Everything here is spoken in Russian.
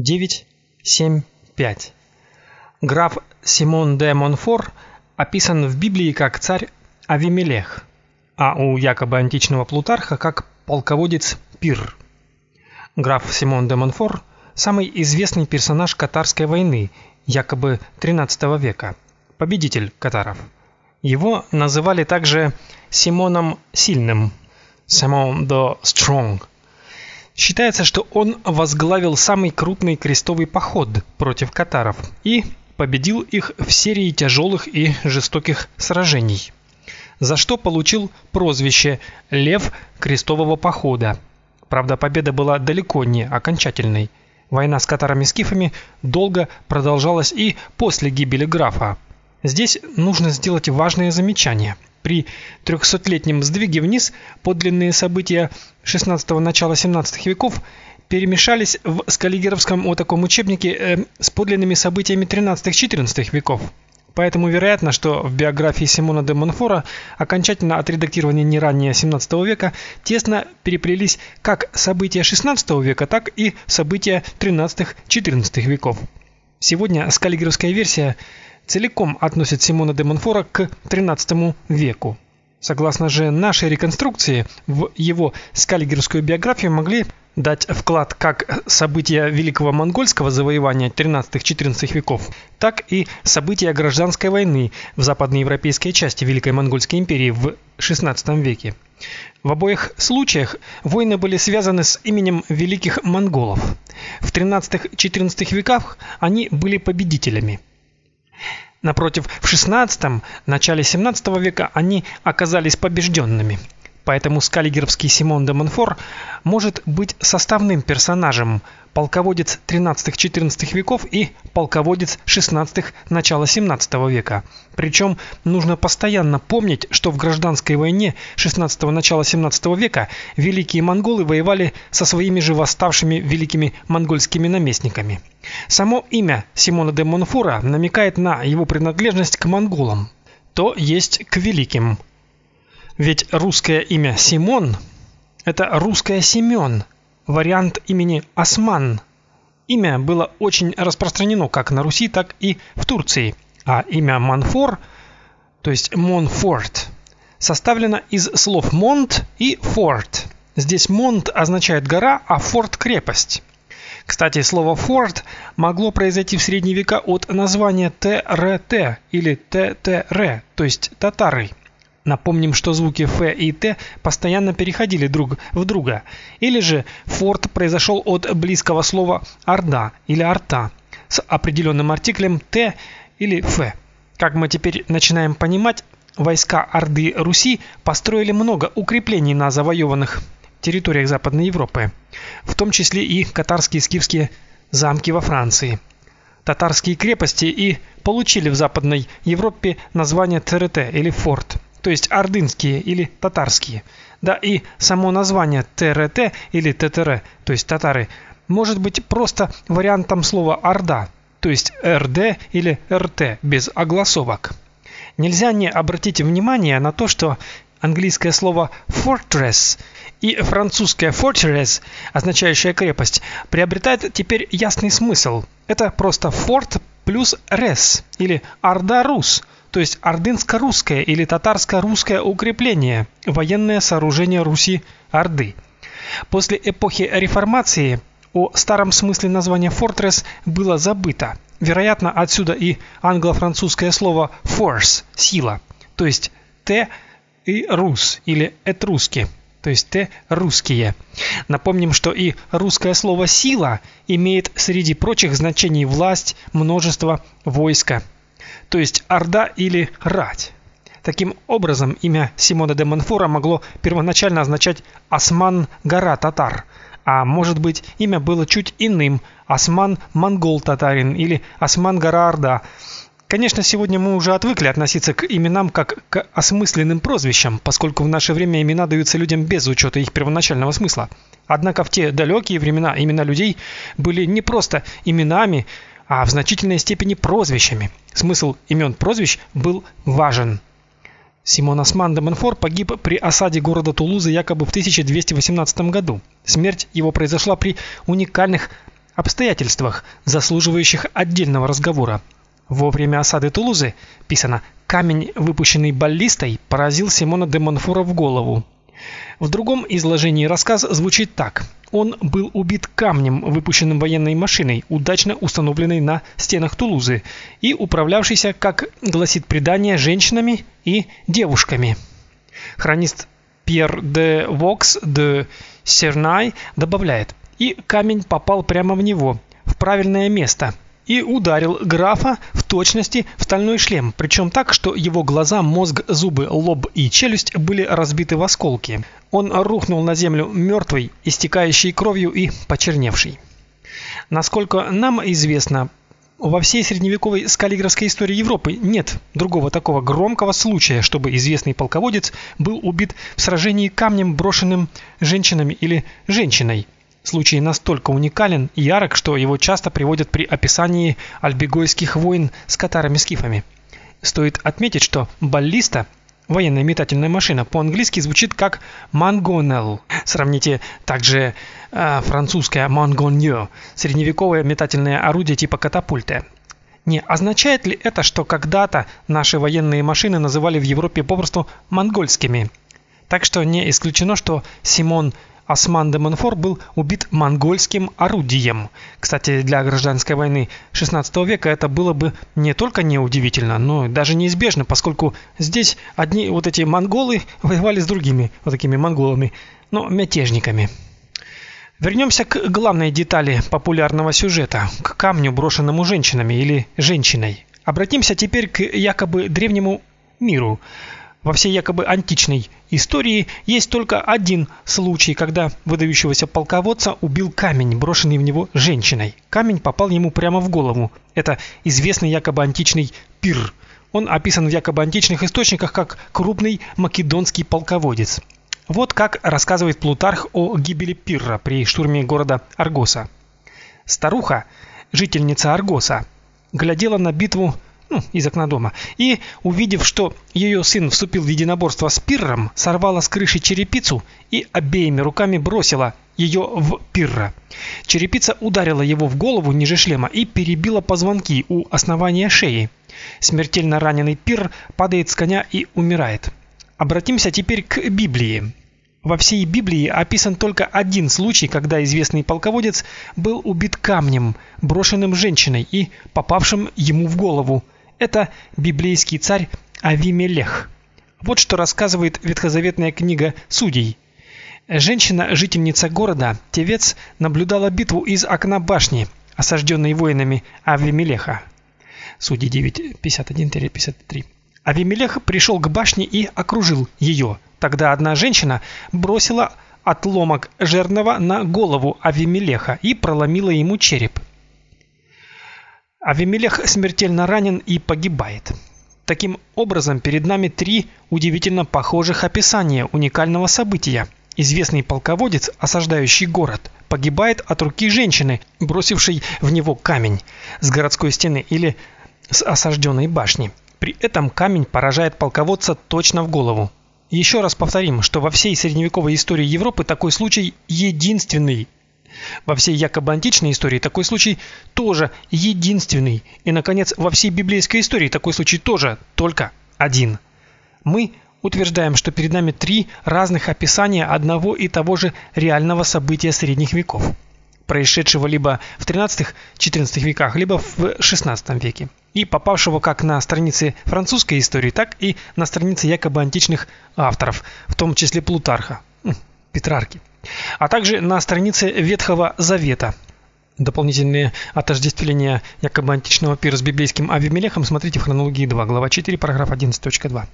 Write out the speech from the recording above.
9.7.5. Граф Симон де Монфор описан в Библии как царь Авимелех, а у якобы античного Плутарха как полководец Пирр. Граф Симон де Монфор самый известный персонаж катарской войны, якобы XIII века, победитель катаров. Его называли также Симоном Сильным, Simon the Strong. Считается, что он возглавил самый крупный крестовый поход против катаров и победил их в серии тяжелых и жестоких сражений, за что получил прозвище Лев крестового похода. Правда, победа была далеко не окончательной. Война с катарами-скифами долго продолжалась и после гибели графа. Здесь нужно сделать важное замечание – при трехсотлетнем сдвиге вниз подлинные события XVI начала XVII веков перемешались в Скаллигеровском о таком учебнике э, с подлинными событиями XIII-XIV веков. Поэтому вероятно, что в биографии Симона де Монфора окончательно отредактированные не ранее XVII века тесно переплелись как события XVI века, так и события XIII-XIV веков. Сегодня скаллигеровская версия – целиком относит Симона де Монфора к XIII веку. Согласно же нашей реконструкции, в его скаллигерскую биографию могли дать вклад как события Великого монгольского завоевания XIII-XIV веков, так и события гражданской войны в западноевропейской части Великой монгольской империи в XVI веке. В обоих случаях войны были связаны с именем великих монголов. В XIII-XIV веках они были победителями. Напротив, в XVI начале XVII века они оказались побежденными. Поэтому скаллигеровский Симон де Монфор может быть составным персонажем, полководец XIII-XIV веков и полководец XVI начала XVII века. Причем нужно постоянно помнить, что в гражданской войне XVI начала XVII века великие монголы воевали со своими же восставшими великими монгольскими наместниками. Само имя Симона де Монфора намекает на его принадлежность к монголам, то есть к великим. Ведь русское имя Симон это русское Семен, вариант имени Осман. Имя было очень распространено как на Руси, так и в Турции, а имя Манфор, то есть Монфорт, составлено из слов монт и форт. Здесь монт означает гора, а форт крепость. Кстати, слово форт могло произойти в средние века от названия ТРТ или ТТР, то есть татары. Напомним, что звуки Ф и Т постоянно переходили друг в друга. Или же форт произошел от близкого слова орда или арта с определенным артиклем Т или Ф. Как мы теперь начинаем понимать, войска Орды Руси построили много укреплений на завоеванных территориях Западной Европы, в том числе и катарские скифские замки во Франции. Татарские крепости и получили в Западной Европе название ТРТ или форт то есть ордынские или татарские. Да и само название ТРТ или ТТР, то есть татары, может быть просто вариантом слова орда, то есть РД или РТ без огласовок. Нельзя не обратить внимание на то, что английское слово fortress и французское fortress, означающее крепость, приобретает теперь ясный смысл. Это просто форт плюс res или орда рус – то есть ордынско-русское или татарско-русское укрепление, военное сооружение Руси Орды. После эпохи реформации о старом смысле названия fortress было забыто. Вероятно, отсюда и англо-французское слово force сила, то есть т и рус или этруски, то есть т русские. Напомним, что и русское слово сила имеет среди прочих значений власть, множество, войско то есть орда или рать. Таким образом, имя Симона де Монфора могло первоначально означать Осман гора татар, а может быть, имя было чуть иным Осман монгол татарин или Осман гора орда. Конечно, сегодня мы уже отвыкли относиться к именам как к осмысленным прозвищам, поскольку в наше время имена даются людям без учета их первоначального смысла. Однако в те далекие времена имена людей были не просто именами, а в значительной степени прозвищами. Смысл имен прозвищ был важен. Симон Осман де Монфор погиб при осаде города Тулузы якобы в 1218 году. Смерть его произошла при уникальных обстоятельствах, заслуживающих отдельного разговора. Во время осады Тулузы, писано, камень, выпущенный баллистой, поразил Симона де Монфора в голову. В другом изложении рассказ звучит так: он был убит камнем, выпущенным военной машиной, удачно установленной на стенах Тулузы и управлявшейся, как гласит предание, женщинами и девушками. Хронист Пьер де Вокс де Сернай добавляет: "И камень попал прямо в него, в правильное место, и ударил графа в точности в стальной шлем, причем так, что его глаза, мозг, зубы, лоб и челюсть были разбиты в осколки. Он рухнул на землю мертвый, истекающий кровью и почерневший. Насколько нам известно, во всей средневековой скаллиграфской истории Европы нет другого такого громкого случая, чтобы известный полководец был убит в сражении камнем, брошенным женщинами или женщиной. Случай настолько уникален и ярок, что его часто приводят при описании альбегойских войн с катарами-скифами. Стоит отметить, что баллиста военная метательная машина по-английски звучит как mangonel. Сравните также э, французское mangonnier, средневековое метательное орудие типа катапульты. Не означает ли это, что когда-то наши военные машины называли в Европе попросту монгольскими? Так что не исключено, что Симон Осман де Монфор был убит монгольским орудием. Кстати, для гражданской войны XVI века это было бы не только неудивительно, но даже неизбежно, поскольку здесь одни вот эти монголы воевали с другими вот такими монголами, но мятежниками. Вернемся к главной детали популярного сюжета, к камню, брошенному женщинами или женщиной. Обратимся теперь к якобы древнему миру. Во всей якобы античной истории есть только один случай, когда выдающегося полководца убил камень, брошенный в него женщиной. Камень попал ему прямо в голову. Это известный якобы античный пир. Он описан в якобы античных источниках как крупный македонский полководец. Вот как рассказывает Плутарх о гибели Пирра при штурме города Аргоса. Старуха, жительница Аргоса, глядела на битву ну, из окна дома, и, увидев, что ее сын вступил в единоборство с Пирром, сорвала с крыши черепицу и обеими руками бросила ее в Пирра. Черепица ударила его в голову ниже шлема и перебила позвонки у основания шеи. Смертельно раненый Пирр падает с коня и умирает. Обратимся теперь к Библии. Во всей Библии описан только один случай, когда известный полководец был убит камнем, брошенным женщиной и попавшим ему в голову. Это библейский царь Авимелех. Вот что рассказывает ветхозаветная книга Судей. Женщина, жительница города Тевец, наблюдала битву из окна башни, осажденной воинами Авимелеха. Судьи 9:51-53. Авимелех пришел к башне и окружил ее. Тогда одна женщина бросила отломок жернова на голову Авимелеха и проломила ему череп. Авимелех смертельно ранен и погибает. Таким образом, перед нами три удивительно похожих описания уникального события. Известный полководец, осаждающий город, погибает от руки женщины, бросившей в него камень с городской стены или с осажденной башни. При этом камень поражает полководца точно в голову. Еще раз повторим, что во всей средневековой истории Европы такой случай единственный во всей якобы античной истории такой случай тоже единственный. И наконец, во всей библейской истории такой случай тоже только один. Мы утверждаем, что перед нами три разных описания одного и того же реального события средних веков, происшедшего либо в 13-14 веках, либо в 16 веке, и попавшего как на страницы французской истории, так и на страницы якобы античных авторов, в том числе Плутарха, Петрарки а также на странице Ветхого Завета. Дополнительные отождествления якобы античного пира с библейским Авимелехом смотрите в хронологии 2, глава 4, параграф 11.2.